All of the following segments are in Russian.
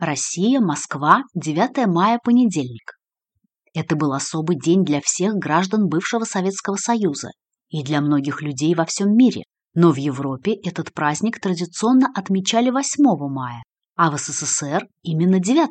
Россия, Москва, 9 мая, понедельник. Это был особый день для всех граждан бывшего Советского Союза и для многих людей во всем мире, но в Европе этот праздник традиционно отмечали 8 мая, а в СССР именно 9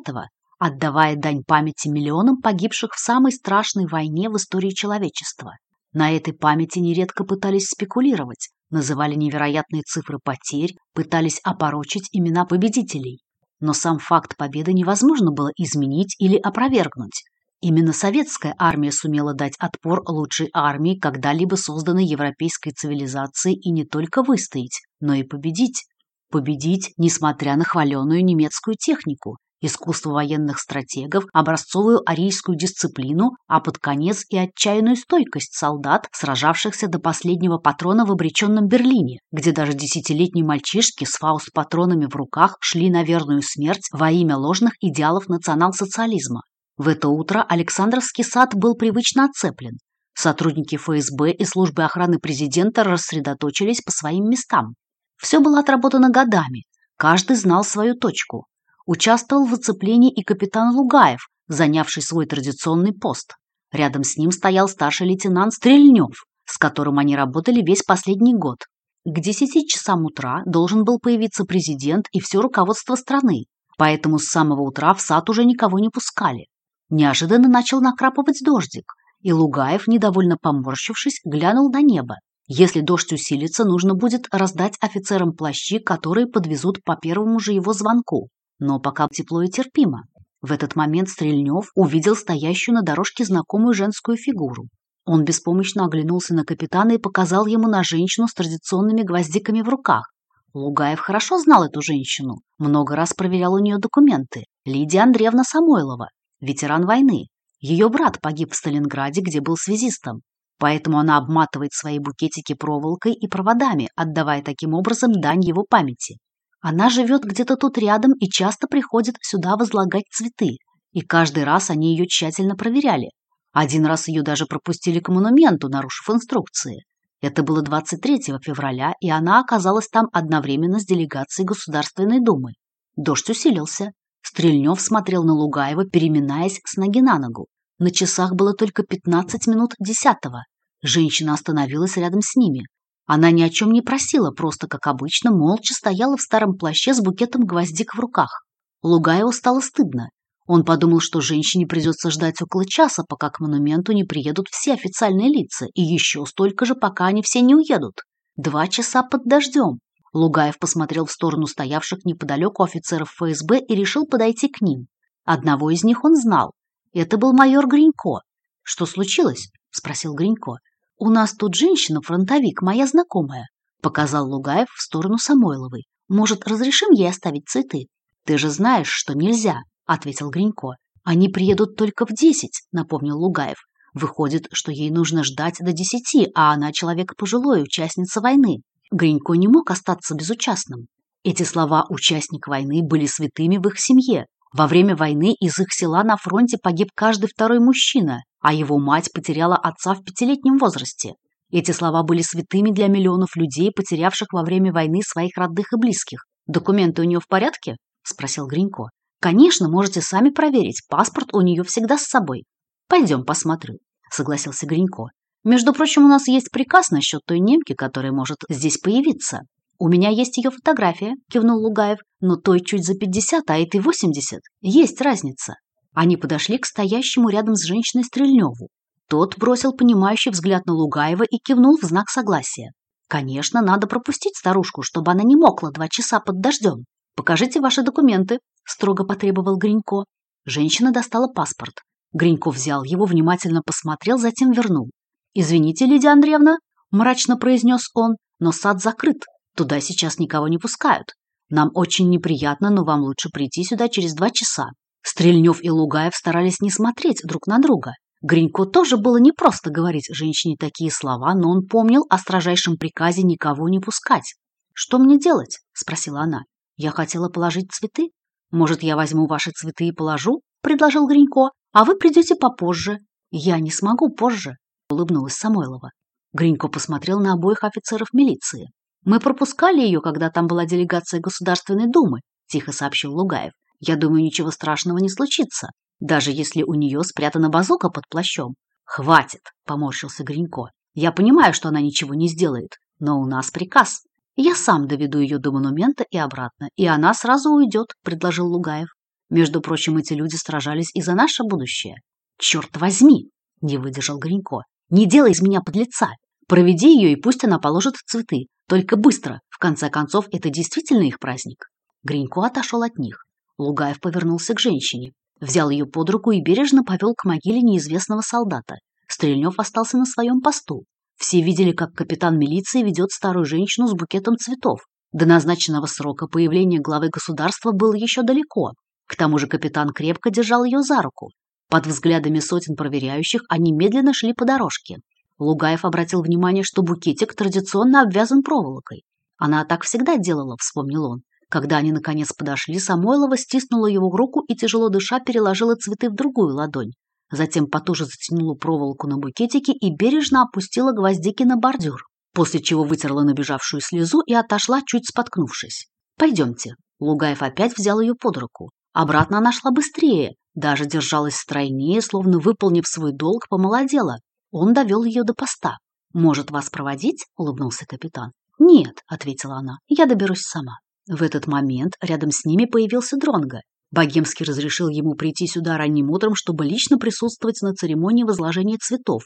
отдавая дань памяти миллионам погибших в самой страшной войне в истории человечества. На этой памяти нередко пытались спекулировать, называли невероятные цифры потерь, пытались опорочить имена победителей. Но сам факт победы невозможно было изменить или опровергнуть. Именно советская армия сумела дать отпор лучшей армии, когда-либо созданной европейской цивилизации, и не только выстоять, но и победить. Победить, несмотря на хваленую немецкую технику, искусство военных стратегов, образцовую арийскую дисциплину, а под конец и отчаянную стойкость солдат, сражавшихся до последнего патрона в обреченном Берлине, где даже десятилетние мальчишки с фауст-патронами в руках шли на верную смерть во имя ложных идеалов национал-социализма. В это утро Александровский сад был привычно оцеплен. Сотрудники ФСБ и службы охраны президента рассредоточились по своим местам. Все было отработано годами, каждый знал свою точку. Участвовал в оцеплении и капитан Лугаев, занявший свой традиционный пост. Рядом с ним стоял старший лейтенант Стрельнев, с которым они работали весь последний год. К 10 часам утра должен был появиться президент и все руководство страны, поэтому с самого утра в сад уже никого не пускали. Неожиданно начал накрапывать дождик, и Лугаев, недовольно поморщившись, глянул на небо. Если дождь усилится, нужно будет раздать офицерам плащи, которые подвезут по первому же его звонку но пока тепло и терпимо. В этот момент Стрельнев увидел стоящую на дорожке знакомую женскую фигуру. Он беспомощно оглянулся на капитана и показал ему на женщину с традиционными гвоздиками в руках. Лугаев хорошо знал эту женщину, много раз проверял у нее документы. Лидия Андреевна Самойлова, ветеран войны. Ее брат погиб в Сталинграде, где был связистом. Поэтому она обматывает свои букетики проволокой и проводами, отдавая таким образом дань его памяти. Она живет где-то тут рядом и часто приходит сюда возлагать цветы. И каждый раз они ее тщательно проверяли. Один раз ее даже пропустили к монументу, нарушив инструкции. Это было 23 февраля, и она оказалась там одновременно с делегацией Государственной Думы. Дождь усилился. Стрельнев смотрел на Лугаева, переминаясь с ноги на ногу. На часах было только 15 минут десятого. Женщина остановилась рядом с ними. Она ни о чем не просила, просто, как обычно, молча стояла в старом плаще с букетом гвоздик в руках. Лугаеву стало стыдно. Он подумал, что женщине придется ждать около часа, пока к монументу не приедут все официальные лица, и еще столько же, пока они все не уедут. Два часа под дождем. Лугаев посмотрел в сторону стоявших неподалеку офицеров ФСБ и решил подойти к ним. Одного из них он знал. Это был майор Гринько. «Что случилось?» – спросил Гринько. «У нас тут женщина-фронтовик, моя знакомая», — показал Лугаев в сторону Самойловой. «Может, разрешим ей оставить цветы?» «Ты же знаешь, что нельзя», — ответил Гринько. «Они приедут только в десять», — напомнил Лугаев. «Выходит, что ей нужно ждать до десяти, а она человек пожилой, участница войны». Гринько не мог остаться безучастным. Эти слова «участник войны» были святыми в их семье. Во время войны из их села на фронте погиб каждый второй мужчина, а его мать потеряла отца в пятилетнем возрасте. Эти слова были святыми для миллионов людей, потерявших во время войны своих родных и близких. «Документы у нее в порядке?» – спросил Гринько. «Конечно, можете сами проверить. Паспорт у нее всегда с собой». «Пойдем посмотрю», – согласился Гринько. «Между прочим, у нас есть приказ насчет той немки, которая может здесь появиться». «У меня есть ее фотография», – кивнул Лугаев. «Но той чуть за пятьдесят, а этой восемьдесят. Есть разница». Они подошли к стоящему рядом с женщиной Стрельневу. Тот бросил понимающий взгляд на Лугаева и кивнул в знак согласия. «Конечно, надо пропустить старушку, чтобы она не мокла два часа под дождем. Покажите ваши документы», – строго потребовал Гринько. Женщина достала паспорт. Гринько взял его, внимательно посмотрел, затем вернул. «Извините, Лидия Андреевна», – мрачно произнес он, – «но сад закрыт. Туда сейчас никого не пускают. Нам очень неприятно, но вам лучше прийти сюда через два часа. Стрельнев и Лугаев старались не смотреть друг на друга. Гринько тоже было непросто говорить женщине такие слова, но он помнил о строжайшем приказе никого не пускать. «Что мне делать?» – спросила она. «Я хотела положить цветы. Может, я возьму ваши цветы и положу?» – предложил Гринько. «А вы придете попозже». «Я не смогу позже», – улыбнулась Самойлова. Гринько посмотрел на обоих офицеров милиции. «Мы пропускали ее, когда там была делегация Государственной Думы», – тихо сообщил Лугаев. Я думаю, ничего страшного не случится, даже если у нее спрятана базука под плащом. Хватит, поморщился Гринько. Я понимаю, что она ничего не сделает, но у нас приказ. Я сам доведу ее до монумента и обратно, и она сразу уйдет, предложил Лугаев. Между прочим, эти люди сражались и за наше будущее. Черт возьми, не выдержал Гринько. Не делай из меня подлеца. Проведи ее, и пусть она положит цветы. Только быстро. В конце концов, это действительно их праздник. Гринько отошел от них. Лугаев повернулся к женщине, взял ее под руку и бережно повел к могиле неизвестного солдата. Стрельнев остался на своем посту. Все видели, как капитан милиции ведет старую женщину с букетом цветов. До назначенного срока появления главы государства было еще далеко. К тому же капитан крепко держал ее за руку. Под взглядами сотен проверяющих они медленно шли по дорожке. Лугаев обратил внимание, что букетик традиционно обвязан проволокой. Она так всегда делала, вспомнил он. Когда они наконец подошли, Самойлова стиснула его руку и, тяжело дыша, переложила цветы в другую ладонь. Затем потуже затянула проволоку на букетике и бережно опустила гвоздики на бордюр, после чего вытерла набежавшую слезу и отошла, чуть споткнувшись. «Пойдемте». Лугаев опять взял ее под руку. Обратно она шла быстрее, даже держалась стройнее, словно выполнив свой долг, помолодела. Он довел ее до поста. «Может, вас проводить?» – улыбнулся капитан. «Нет», – ответила она, – «я доберусь сама». В этот момент рядом с ними появился Дронго. Богемский разрешил ему прийти сюда ранним утром, чтобы лично присутствовать на церемонии возложения цветов.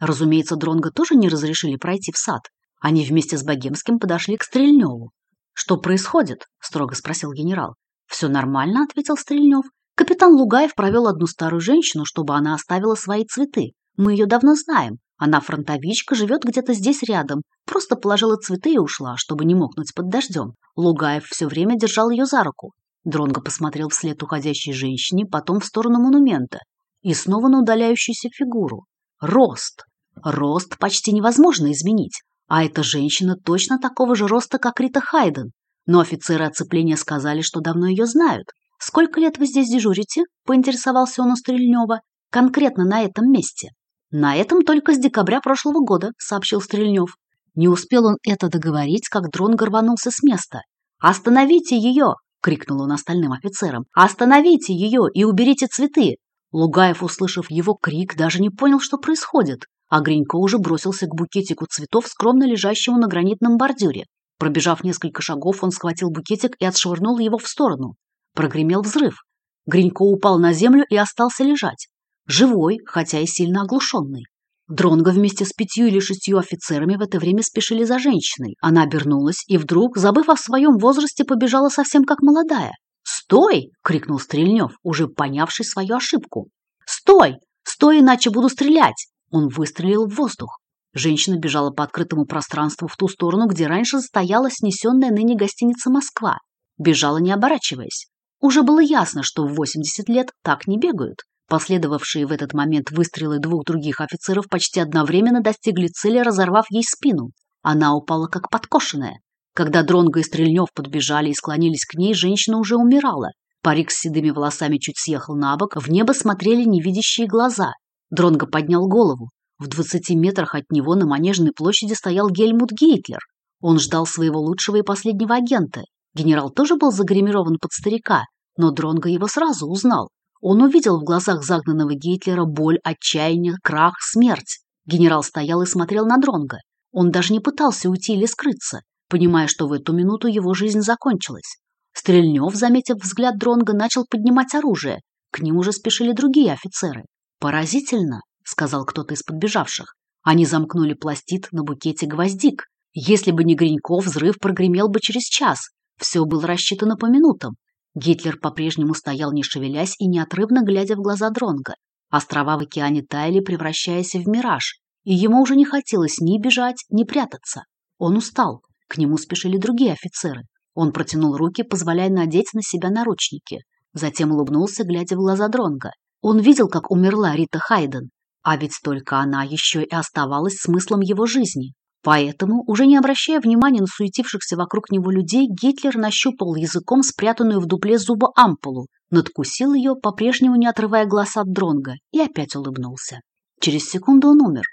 Разумеется, Дронго тоже не разрешили пройти в сад. Они вместе с Богемским подошли к Стрельневу. «Что происходит?» – строго спросил генерал. «Все нормально», – ответил Стрельнев. «Капитан Лугаев провел одну старую женщину, чтобы она оставила свои цветы. Мы ее давно знаем. Она фронтовичка, живет где-то здесь рядом. Просто положила цветы и ушла, чтобы не мокнуть под дождем. Лугаев все время держал ее за руку. Дронго посмотрел вслед уходящей женщине, потом в сторону монумента. И снова на удаляющуюся фигуру. Рост. Рост почти невозможно изменить. А эта женщина точно такого же роста, как Рита Хайден. Но офицеры оцепления сказали, что давно ее знают. «Сколько лет вы здесь дежурите?» – поинтересовался он у Стрельнева. «Конкретно на этом месте». «На этом только с декабря прошлого года», — сообщил Стрельнев. Не успел он это договорить, как дрон горванулся с места. «Остановите ее!» — крикнул он остальным офицерам. «Остановите ее и уберите цветы!» Лугаев, услышав его крик, даже не понял, что происходит, а Гринько уже бросился к букетику цветов, скромно лежащему на гранитном бордюре. Пробежав несколько шагов, он схватил букетик и отшвырнул его в сторону. Прогремел взрыв. Гринько упал на землю и остался лежать живой, хотя и сильно оглушенный. Дронго вместе с пятью или шестью офицерами в это время спешили за женщиной. Она обернулась и вдруг, забыв о своем возрасте, побежала совсем как молодая. «Стой!» — крикнул Стрельнев, уже понявший свою ошибку. «Стой! Стой, иначе буду стрелять!» Он выстрелил в воздух. Женщина бежала по открытому пространству в ту сторону, где раньше стояла снесенная ныне гостиница «Москва». Бежала, не оборачиваясь. Уже было ясно, что в 80 лет так не бегают. Последовавшие в этот момент выстрелы двух других офицеров почти одновременно достигли цели, разорвав ей спину. Она упала как подкошенная. Когда Дронго и Стрельнев подбежали и склонились к ней, женщина уже умирала. Парик с седыми волосами чуть съехал на бок, в небо смотрели невидящие глаза. Дронго поднял голову. В двадцати метрах от него на Манежной площади стоял Гельмут Гейтлер. Он ждал своего лучшего и последнего агента. Генерал тоже был загримирован под старика, но Дронго его сразу узнал. Он увидел в глазах загнанного Гитлера боль, отчаяние, крах, смерть. Генерал стоял и смотрел на Дронга. Он даже не пытался уйти или скрыться, понимая, что в эту минуту его жизнь закончилась. Стрельнев, заметив взгляд Дронга, начал поднимать оружие. К ним уже спешили другие офицеры. «Поразительно», — сказал кто-то из подбежавших. Они замкнули пластид на букете гвоздик. Если бы не Гриньков, взрыв прогремел бы через час. Все было рассчитано по минутам. Гитлер по-прежнему стоял не шевелясь и неотрывно глядя в глаза Дронга. Острова в океане таяли, превращаясь в мираж, и ему уже не хотелось ни бежать, ни прятаться. Он устал. К нему спешили другие офицеры. Он протянул руки, позволяя надеть на себя наручники. Затем улыбнулся, глядя в глаза Дронга. Он видел, как умерла Рита Хайден, а ведь только она еще и оставалась смыслом его жизни. Поэтому, уже не обращая внимания на суетившихся вокруг него людей, Гитлер нащупал языком спрятанную в дупле зуба ампулу, надкусил ее, по-прежнему не отрывая глаз от Дронга, и опять улыбнулся. Через секунду он умер.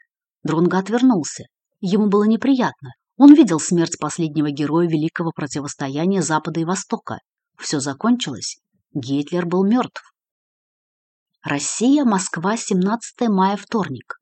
Дронга отвернулся. Ему было неприятно. Он видел смерть последнего героя великого противостояния Запада и Востока. Все закончилось, Гитлер был мертв. Россия, Москва, 17 мая, вторник.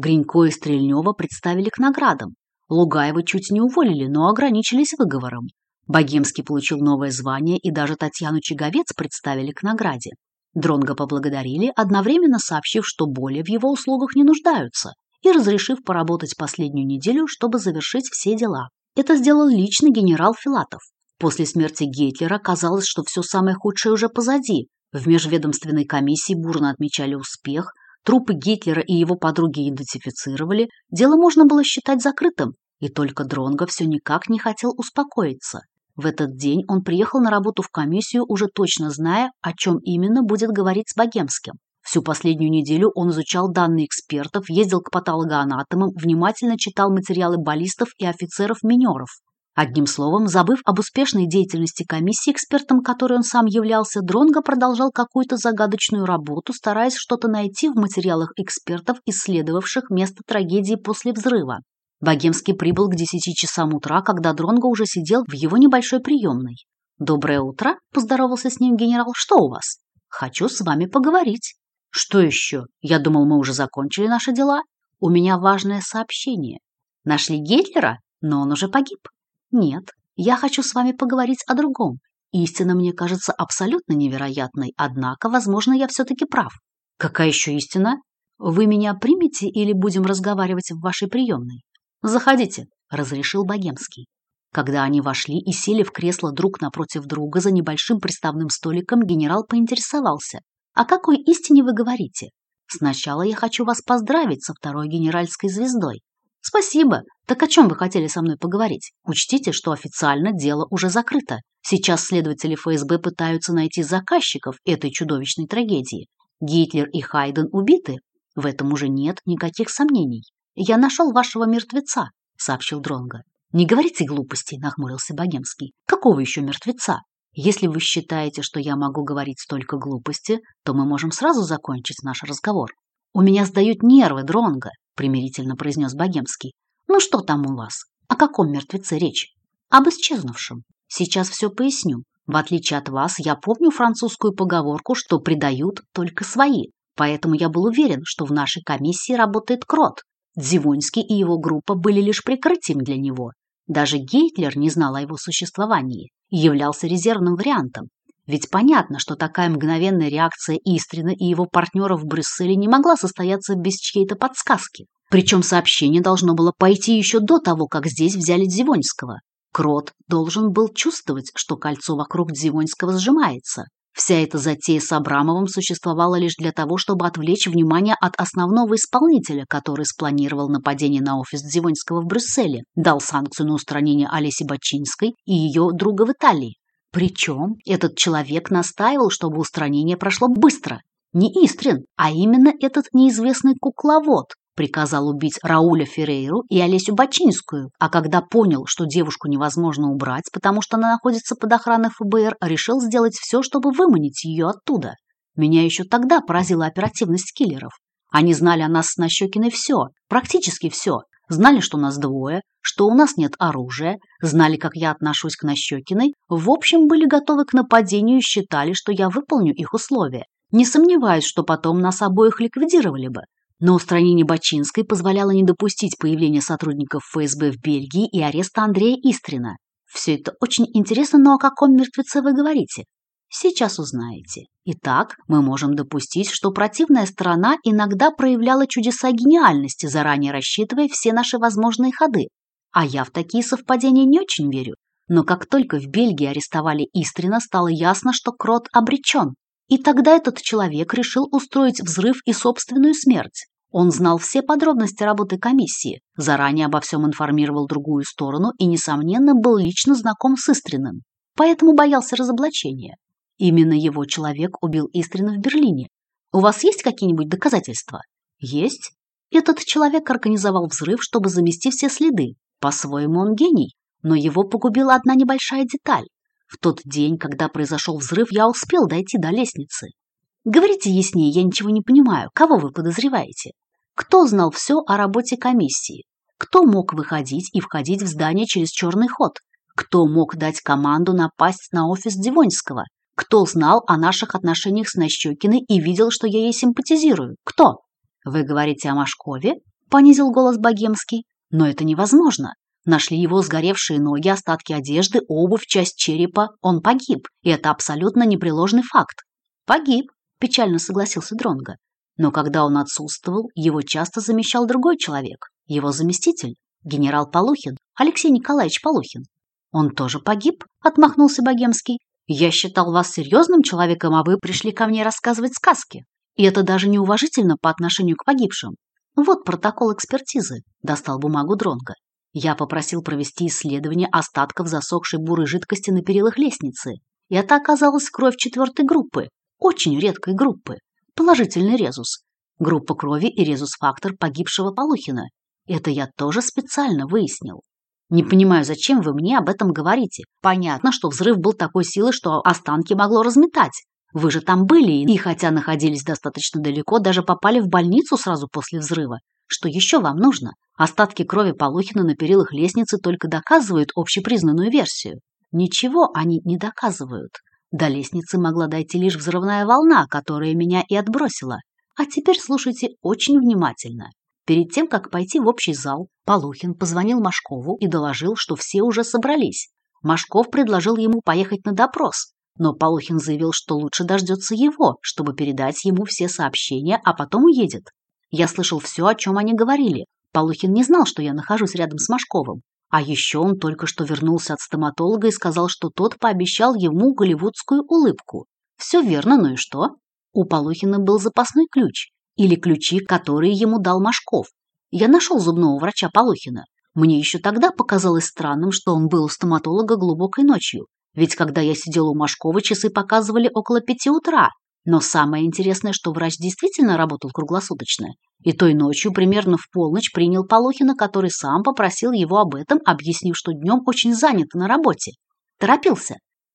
Гринько и Стрельнева представили к наградам. Лугаева чуть не уволили, но ограничились выговором. Богемский получил новое звание, и даже Татьяну Чеговец представили к награде. Дронга поблагодарили, одновременно сообщив, что более в его услугах не нуждаются, и разрешив поработать последнюю неделю, чтобы завершить все дела. Это сделал лично генерал Филатов. После смерти Гитлера казалось, что все самое худшее уже позади. В межведомственной комиссии бурно отмечали успех, трупы Гитлера и его подруги идентифицировали, дело можно было считать закрытым, и только Дронго все никак не хотел успокоиться. В этот день он приехал на работу в комиссию, уже точно зная, о чем именно будет говорить с Богемским. Всю последнюю неделю он изучал данные экспертов, ездил к патологоанатомам, внимательно читал материалы баллистов и офицеров-минеров. Одним словом, забыв об успешной деятельности комиссии, экспертом которой он сам являлся, Дронго продолжал какую-то загадочную работу, стараясь что-то найти в материалах экспертов, исследовавших место трагедии после взрыва. Богемский прибыл к 10 часам утра, когда Дронго уже сидел в его небольшой приемной. «Доброе утро», – поздоровался с ним генерал. «Что у вас?» «Хочу с вами поговорить». «Что еще? Я думал, мы уже закончили наши дела. У меня важное сообщение. Нашли Гитлера, но он уже погиб». «Нет, я хочу с вами поговорить о другом. Истина мне кажется абсолютно невероятной, однако, возможно, я все-таки прав». «Какая еще истина? Вы меня примете или будем разговаривать в вашей приемной?» «Заходите», – разрешил Богемский. Когда они вошли и сели в кресло друг напротив друга за небольшим приставным столиком, генерал поинтересовался. «О какой истине вы говорите? Сначала я хочу вас поздравить со второй генеральской звездой». «Спасибо. Так о чем вы хотели со мной поговорить? Учтите, что официально дело уже закрыто. Сейчас следователи ФСБ пытаются найти заказчиков этой чудовищной трагедии. Гитлер и Хайден убиты. В этом уже нет никаких сомнений. «Я нашел вашего мертвеца», — сообщил Дронго. «Не говорите глупостей», — нахмурился Богемский. «Какого еще мертвеца? Если вы считаете, что я могу говорить столько глупости, то мы можем сразу закончить наш разговор. У меня сдают нервы, Дронго», — примирительно произнес Богемский. «Ну что там у вас? О каком мертвеце речь?» «Об исчезнувшем. Сейчас все поясню. В отличие от вас, я помню французскую поговорку, что предают только свои. Поэтому я был уверен, что в нашей комиссии работает крот, Дзивонский и его группа были лишь прикрытием для него. Даже Гейтлер не знал о его существовании являлся резервным вариантом. Ведь понятно, что такая мгновенная реакция Истрина и его партнеров в Брюсселе не могла состояться без чьей-то подсказки. Причем сообщение должно было пойти еще до того, как здесь взяли Дзивонского. Крот должен был чувствовать, что кольцо вокруг Дзивонского сжимается, Вся эта затея с Абрамовым существовала лишь для того, чтобы отвлечь внимание от основного исполнителя, который спланировал нападение на офис Дзивонского в Брюсселе, дал санкцию на устранение Олеси Бачинской и ее друга в Италии. Причем этот человек настаивал, чтобы устранение прошло быстро. Не Истрин, а именно этот неизвестный кукловод, приказал убить Рауля Феррейру и Олесю Бачинскую, а когда понял, что девушку невозможно убрать, потому что она находится под охраной ФБР, решил сделать все, чтобы выманить ее оттуда. Меня еще тогда поразила оперативность киллеров. Они знали о нас с Нащекиной все, практически все. Знали, что нас двое, что у нас нет оружия, знали, как я отношусь к Нащекиной, в общем, были готовы к нападению и считали, что я выполню их условия. Не сомневаюсь, что потом нас обоих ликвидировали бы. Но устранение Бачинской позволяло не допустить появления сотрудников ФСБ в Бельгии и ареста Андрея Истрина. Все это очень интересно, но о каком мертвеце вы говорите? Сейчас узнаете. Итак, мы можем допустить, что противная сторона иногда проявляла чудеса гениальности, заранее рассчитывая все наши возможные ходы. А я в такие совпадения не очень верю. Но как только в Бельгии арестовали Истрина, стало ясно, что Крот обречен. И тогда этот человек решил устроить взрыв и собственную смерть. Он знал все подробности работы комиссии, заранее обо всем информировал другую сторону и, несомненно, был лично знаком с Истриным, поэтому боялся разоблачения. Именно его человек убил Истрина в Берлине. У вас есть какие-нибудь доказательства? Есть. Этот человек организовал взрыв, чтобы замести все следы. По-своему он гений, но его погубила одна небольшая деталь. В тот день, когда произошел взрыв, я успел дойти до лестницы. Говорите яснее, я ничего не понимаю. Кого вы подозреваете? Кто знал все о работе комиссии? Кто мог выходить и входить в здание через черный ход? Кто мог дать команду напасть на офис Дивоньского? Кто знал о наших отношениях с Нащекиной и видел, что я ей симпатизирую? Кто? Вы говорите о Машкове? Понизил голос Богемский. Но это невозможно. Нашли его сгоревшие ноги, остатки одежды, обувь, часть черепа. Он погиб, и это абсолютно непреложный факт. Погиб, печально согласился Дронга. Но когда он отсутствовал, его часто замещал другой человек, его заместитель, генерал Полухин, Алексей Николаевич Полухин. Он тоже погиб, отмахнулся Богемский. Я считал вас серьезным человеком, а вы пришли ко мне рассказывать сказки. И это даже неуважительно по отношению к погибшим. Вот протокол экспертизы, достал бумагу Дронга. Я попросил провести исследование остатков засохшей бурой жидкости на перилах лестницы. И это оказалась кровь четвертой группы, очень редкой группы. Положительный резус. Группа крови и резус-фактор погибшего Полухина. Это я тоже специально выяснил. Не понимаю, зачем вы мне об этом говорите. Понятно, что взрыв был такой силы, что останки могло разметать. Вы же там были, и хотя находились достаточно далеко, даже попали в больницу сразу после взрыва. Что еще вам нужно? Остатки крови Полухина на перилах лестницы только доказывают общепризнанную версию. Ничего они не доказывают. До лестницы могла дойти лишь взрывная волна, которая меня и отбросила. А теперь слушайте очень внимательно. Перед тем, как пойти в общий зал, Полухин позвонил Машкову и доложил, что все уже собрались. Машков предложил ему поехать на допрос, но Полухин заявил, что лучше дождется его, чтобы передать ему все сообщения, а потом уедет. Я слышал все, о чем они говорили. Полухин не знал, что я нахожусь рядом с Машковым. А еще он только что вернулся от стоматолога и сказал, что тот пообещал ему голливудскую улыбку. Все верно, ну и что? У Полухина был запасной ключ. Или ключи, которые ему дал Машков. Я нашел зубного врача Полухина. Мне еще тогда показалось странным, что он был у стоматолога глубокой ночью. Ведь когда я сидел у Машкова, часы показывали около пяти утра. Но самое интересное, что врач действительно работал круглосуточно. И той ночью, примерно в полночь, принял Полухина, который сам попросил его об этом, объяснив, что днем очень занят на работе. Торопился.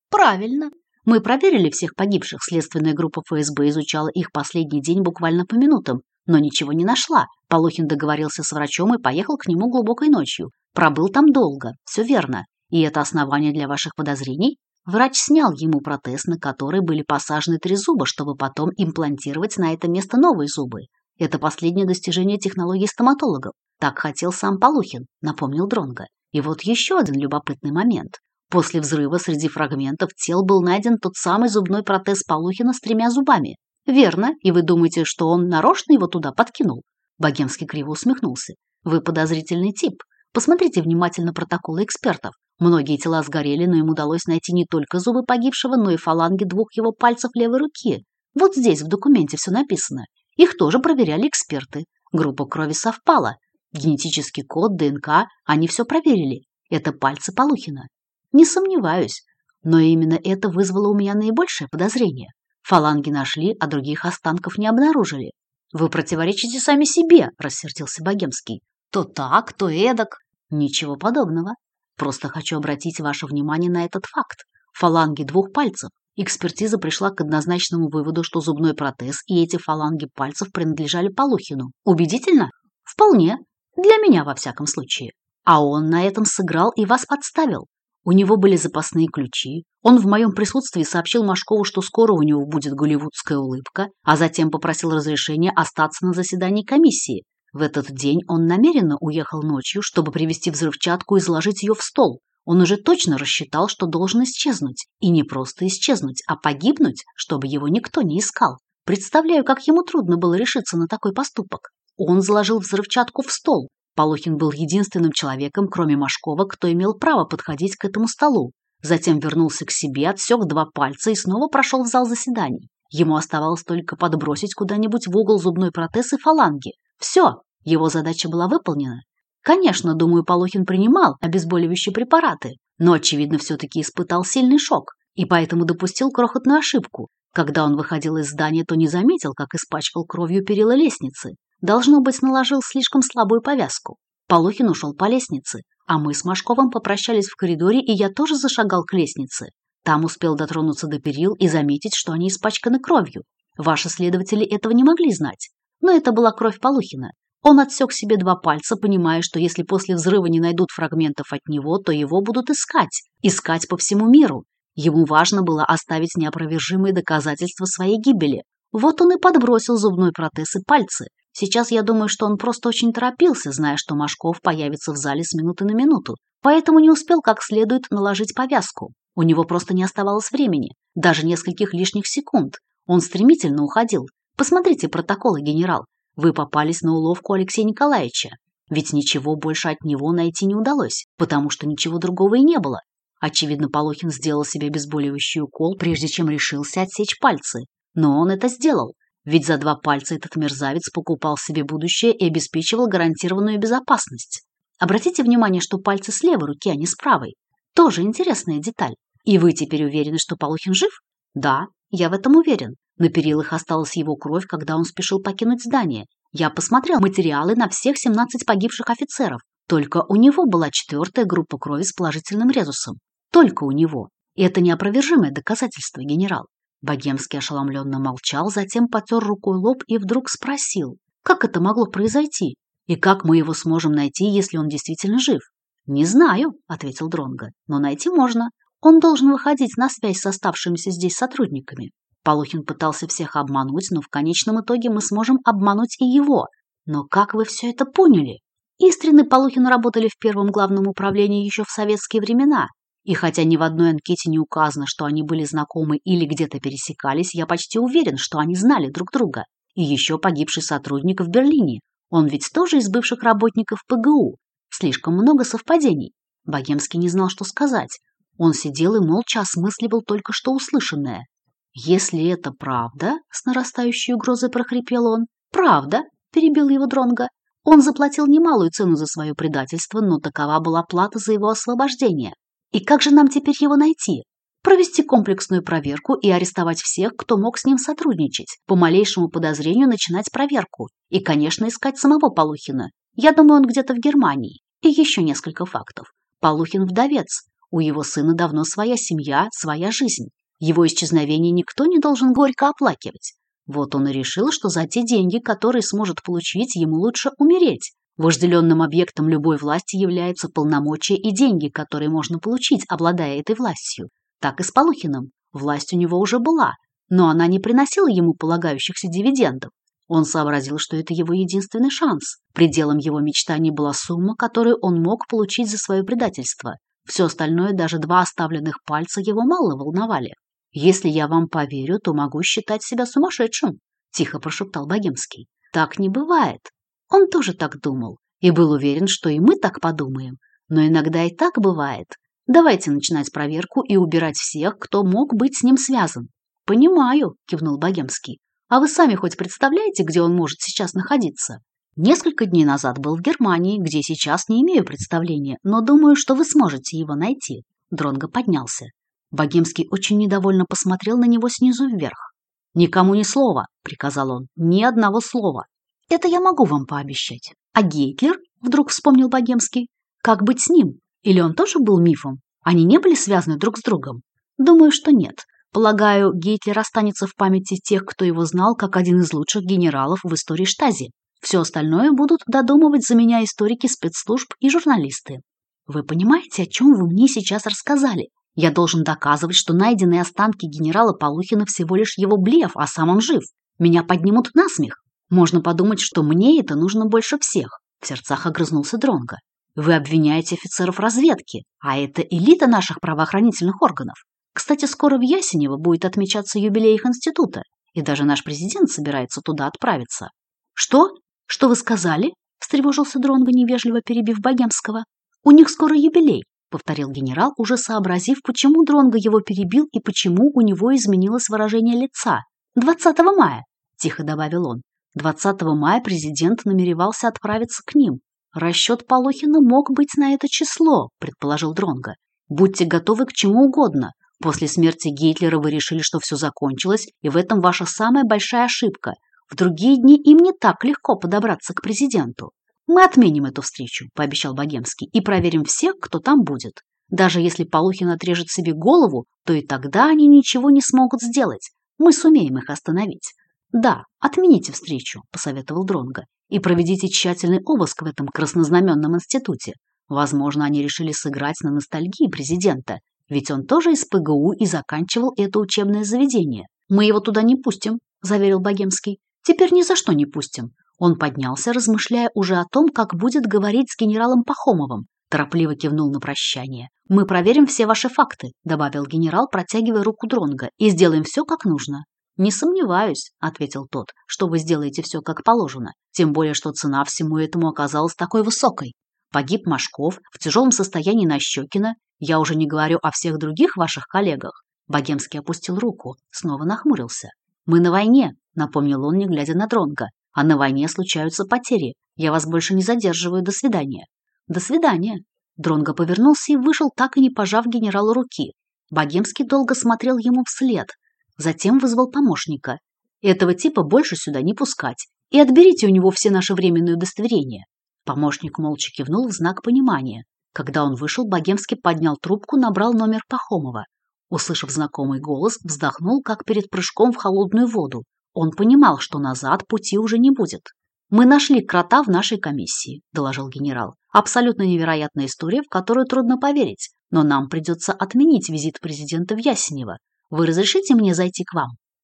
Правильно. Мы проверили всех погибших. Следственная группа ФСБ изучала их последний день буквально по минутам, но ничего не нашла. Полухин договорился с врачом и поехал к нему глубокой ночью. Пробыл там долго. Все верно. И это основание для ваших подозрений? Врач снял ему протез, на который были посажены три зуба, чтобы потом имплантировать на это место новые зубы. Это последнее достижение технологий стоматологов. Так хотел сам Полухин, напомнил Дронга. И вот еще один любопытный момент. После взрыва среди фрагментов тел был найден тот самый зубной протез Полухина с тремя зубами. Верно, и вы думаете, что он нарочно его туда подкинул? Богемский криво усмехнулся. Вы подозрительный тип. Посмотрите внимательно протоколы экспертов. Многие тела сгорели, но им удалось найти не только зубы погибшего, но и фаланги двух его пальцев левой руки. Вот здесь в документе все написано. Их тоже проверяли эксперты. Группа крови совпала. Генетический код, ДНК, они все проверили. Это пальцы Полухина. Не сомневаюсь. Но именно это вызвало у меня наибольшее подозрение. Фаланги нашли, а других останков не обнаружили. Вы противоречите сами себе, рассердился Богемский. То так, то эдак. Ничего подобного. Просто хочу обратить ваше внимание на этот факт. Фаланги двух пальцев. Экспертиза пришла к однозначному выводу, что зубной протез и эти фаланги пальцев принадлежали Полухину. Убедительно? Вполне. Для меня, во всяком случае. А он на этом сыграл и вас подставил. У него были запасные ключи. Он в моем присутствии сообщил Машкову, что скоро у него будет голливудская улыбка, а затем попросил разрешения остаться на заседании комиссии. В этот день он намеренно уехал ночью, чтобы привезти взрывчатку и заложить ее в стол. Он уже точно рассчитал, что должен исчезнуть. И не просто исчезнуть, а погибнуть, чтобы его никто не искал. Представляю, как ему трудно было решиться на такой поступок. Он заложил взрывчатку в стол. Полухин был единственным человеком, кроме Машкова, кто имел право подходить к этому столу. Затем вернулся к себе, отсек два пальца и снова прошел в зал заседаний. Ему оставалось только подбросить куда-нибудь в угол зубной протез и фаланги. Все, его задача была выполнена. Конечно, думаю, Полухин принимал обезболивающие препараты, но, очевидно, все-таки испытал сильный шок и поэтому допустил крохотную ошибку. Когда он выходил из здания, то не заметил, как испачкал кровью перила лестницы. Должно быть, наложил слишком слабую повязку. Полухин ушел по лестнице, а мы с Машковым попрощались в коридоре, и я тоже зашагал к лестнице. Там успел дотронуться до перил и заметить, что они испачканы кровью. Ваши следователи этого не могли знать. Но это была кровь Полухина. Он отсек себе два пальца, понимая, что если после взрыва не найдут фрагментов от него, то его будут искать. Искать по всему миру. Ему важно было оставить неопровержимые доказательства своей гибели. Вот он и подбросил зубной протез и пальцы. Сейчас я думаю, что он просто очень торопился, зная, что Машков появится в зале с минуты на минуту, поэтому не успел как следует наложить повязку. У него просто не оставалось времени, даже нескольких лишних секунд. Он стремительно уходил. Посмотрите протоколы, генерал. Вы попались на уловку Алексея Николаевича. Ведь ничего больше от него найти не удалось, потому что ничего другого и не было. Очевидно, Полохин сделал себе обезболивающий укол, прежде чем решился отсечь пальцы. Но он это сделал. Ведь за два пальца этот мерзавец покупал себе будущее и обеспечивал гарантированную безопасность. Обратите внимание, что пальцы с левой руки, а не с правой. Тоже интересная деталь. И вы теперь уверены, что Полухин жив? Да, я в этом уверен. На перилах осталась его кровь, когда он спешил покинуть здание. Я посмотрел материалы на всех 17 погибших офицеров. Только у него была четвертая группа крови с положительным резусом. Только у него. И это неопровержимое доказательство, генерал. Богемский ошеломленно молчал, затем потер рукой лоб и вдруг спросил, как это могло произойти? И как мы его сможем найти, если он действительно жив? «Не знаю», — ответил Дронго, — «но найти можно. Он должен выходить на связь с оставшимися здесь сотрудниками. Полухин пытался всех обмануть, но в конечном итоге мы сможем обмануть и его. Но как вы все это поняли? Истрин и Полухин работали в первом главном управлении еще в советские времена. И хотя ни в одной анкете не указано, что они были знакомы или где-то пересекались, я почти уверен, что они знали друг друга. И еще погибший сотрудник в Берлине. Он ведь тоже из бывших работников ПГУ. Слишком много совпадений. Богемский не знал, что сказать. Он сидел и молча осмысливал только что услышанное. «Если это правда», — с нарастающей угрозой прохрипел он, «правда», — перебил его Дронга. Он заплатил немалую цену за свое предательство, но такова была плата за его освобождение. И как же нам теперь его найти? Провести комплексную проверку и арестовать всех, кто мог с ним сотрудничать, по малейшему подозрению начинать проверку. И, конечно, искать самого Полухина. Я думаю, он где-то в Германии. И еще несколько фактов. Полухин вдовец, у его сына давно своя семья, своя жизнь. Его исчезновение никто не должен горько оплакивать. Вот он и решил, что за те деньги, которые сможет получить, ему лучше умереть. Вожделенным объектом любой власти являются полномочия и деньги, которые можно получить, обладая этой властью. Так и с Полухиным. Власть у него уже была, но она не приносила ему полагающихся дивидендов. Он сообразил, что это его единственный шанс. Пределом его мечтаний была сумма, которую он мог получить за свое предательство. Все остальное, даже два оставленных пальца, его мало волновали. «Если я вам поверю, то могу считать себя сумасшедшим», – тихо прошептал Богемский. «Так не бывает». Он тоже так думал и был уверен, что и мы так подумаем. Но иногда и так бывает. Давайте начинать проверку и убирать всех, кто мог быть с ним связан. «Понимаю», – кивнул Богемский. «А вы сами хоть представляете, где он может сейчас находиться?» Несколько дней назад был в Германии, где сейчас не имею представления, но думаю, что вы сможете его найти. Дронго поднялся. Богемский очень недовольно посмотрел на него снизу вверх. «Никому ни слова», — приказал он, — «ни одного слова. Это я могу вам пообещать. А Гейтлер?» — вдруг вспомнил Богемский. «Как быть с ним? Или он тоже был мифом? Они не были связаны друг с другом?» «Думаю, что нет. Полагаю, Гейтлер останется в памяти тех, кто его знал как один из лучших генералов в истории Штази. Все остальное будут додумывать за меня историки спецслужб и журналисты. Вы понимаете, о чем вы мне сейчас рассказали? Я должен доказывать, что найденные останки генерала Полухина всего лишь его блеф, а сам он жив. Меня поднимут на смех. Можно подумать, что мне это нужно больше всех. В сердцах огрызнулся Дронга. Вы обвиняете офицеров разведки, а это элита наших правоохранительных органов. Кстати, скоро в Ясенево будет отмечаться юбилей их института, и даже наш президент собирается туда отправиться. Что? «Что вы сказали?» – встревожился Дронго, невежливо перебив Богемского. «У них скоро юбилей», – повторил генерал, уже сообразив, почему Дронго его перебил и почему у него изменилось выражение лица. «20 мая», – тихо добавил он. 20 мая президент намеревался отправиться к ним. Расчет Полохина мог быть на это число, предположил Дронго. Будьте готовы к чему угодно. После смерти Гитлера вы решили, что все закончилось, и в этом ваша самая большая ошибка. В другие дни им не так легко подобраться к президенту. Мы отменим эту встречу, пообещал Богемский, и проверим всех, кто там будет. Даже если Полухин отрежет себе голову, то и тогда они ничего не смогут сделать. Мы сумеем их остановить. Да, отмените встречу, посоветовал Дронга, и проведите тщательный обыск в этом краснознаменном институте. Возможно, они решили сыграть на ностальгии президента ведь он тоже из ПГУ и заканчивал это учебное заведение. Мы его туда не пустим, заверил Богемский. Теперь ни за что не пустим. Он поднялся, размышляя уже о том, как будет говорить с генералом Пахомовым. Торопливо кивнул на прощание. «Мы проверим все ваши факты», — добавил генерал, протягивая руку Дронга, «и сделаем все как нужно». «Не сомневаюсь», — ответил тот, «что вы сделаете все как положено, тем более, что цена всему этому оказалась такой высокой. Погиб Машков, в тяжелом состоянии Нащекина, я уже не говорю о всех других ваших коллегах». Богемский опустил руку, снова нахмурился. «Мы на войне», — напомнил он, не глядя на Дронга. «А на войне случаются потери. Я вас больше не задерживаю. До свидания». «До свидания». Дронго повернулся и вышел, так и не пожав генералу руки. Богемский долго смотрел ему вслед, Затем вызвал помощника. Этого типа больше сюда не пускать. И отберите у него все наши временные удостоверения. Помощник молча кивнул в знак понимания. Когда он вышел, Богемский поднял трубку, набрал номер Пахомова. Услышав знакомый голос, вздохнул, как перед прыжком в холодную воду. Он понимал, что назад пути уже не будет. «Мы нашли крота в нашей комиссии», – доложил генерал. «Абсолютно невероятная история, в которую трудно поверить, но нам придется отменить визит президента в Ясенево. Вы разрешите мне зайти к вам?»